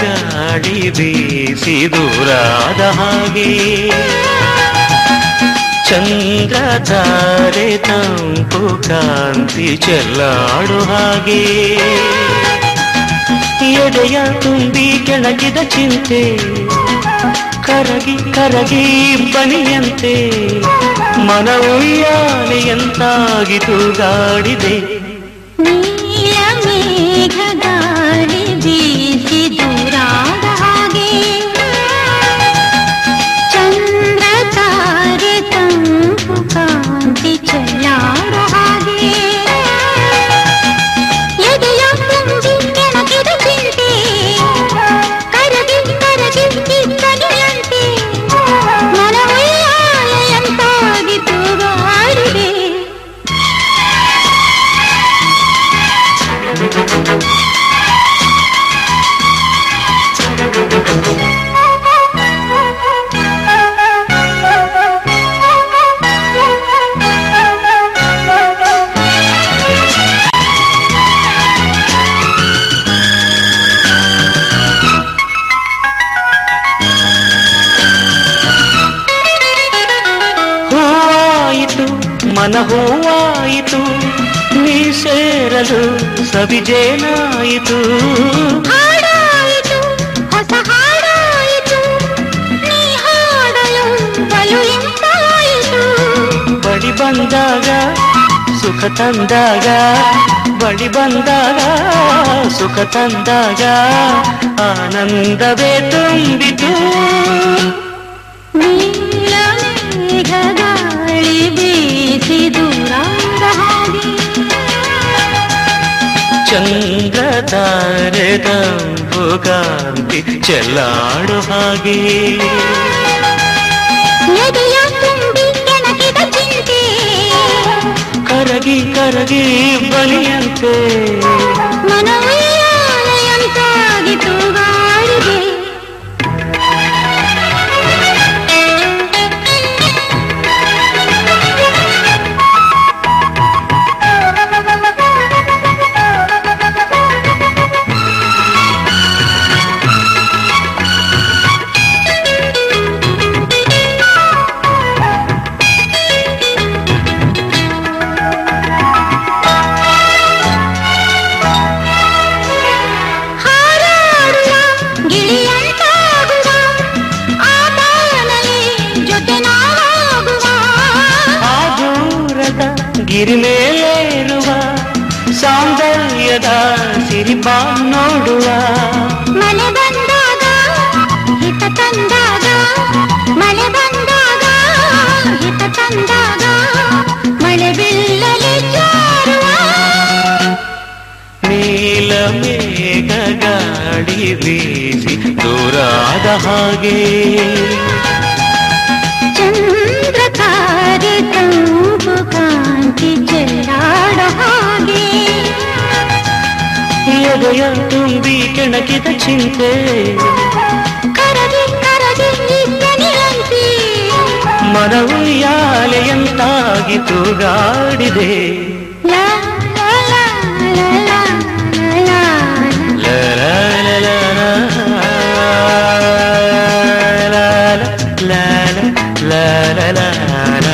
ಗಾಳಿ ಬೀಸಿ ದೂರಾದ ಹಾಗೆ. ಚಂದ್ರ ತಾರೆ ತಂಪು ಕಾಂತಿ ಚೆಲ್ಲಾಡು ಹಾಗೆ. ಎಡೆಯ ತುಂಬಿ ಕೆಳಗಿದ ಚಿಂತೆ, ಕರಗಿ ಕರಗಿ ಬನಿಯಂತೆ ಮನವುಯ್ಯಾಲೆಯಂತಾಗಿತು ಗಾಡಿದೆ. ನೀಲ ಮೇಘ ಮನ ಹೂವಾಯಿತು ನೀ ಸೇರಲು ಸವಿಜೇನಾಯಿತು ಬಳಿ ಬಂದಾಗ ಸುಖ ತಂದಾಗ ಬಳಿ ಬಂದಾಗ ಸುಖ ತಂದಾಗ ಆನಂದವೇ ತುಂಬಿತು ನೀಲ ಮೇಘದ ಚಂದ್ರಧಾರದ ಭೋಗಾಂತಿ ಚೆಲ್ಲಾಡು ಹಾಗೆ. ಕರಗಿ ಕರಗಿ ಬಲಿಯಂತೆ. ಸಿರಿಪಾ ನೋಡುವ ಮಳೆ ಬಂದಾಗ ಹಿತ ತಂದಾಗ ಮಳೆ ಬಂದಾಗ ಹಿತ ತಂದಾಗ ಮಳೆ ಬೀಳಲಿ ಜಾರುವ ನೀಲ ಮೇಘ ಗಾಳಿ ಬೀಸಿ ದೂರಾದ ಹಾಗೆ ಹೃದಯ ತುಂಬಿ ಕೆಣಕಿದ ಚಿಂತೆ ಮನವು ಯಾಲೆಯಂತಾಗಿ ತೂಗಾಡಿದೆ ಲ la la la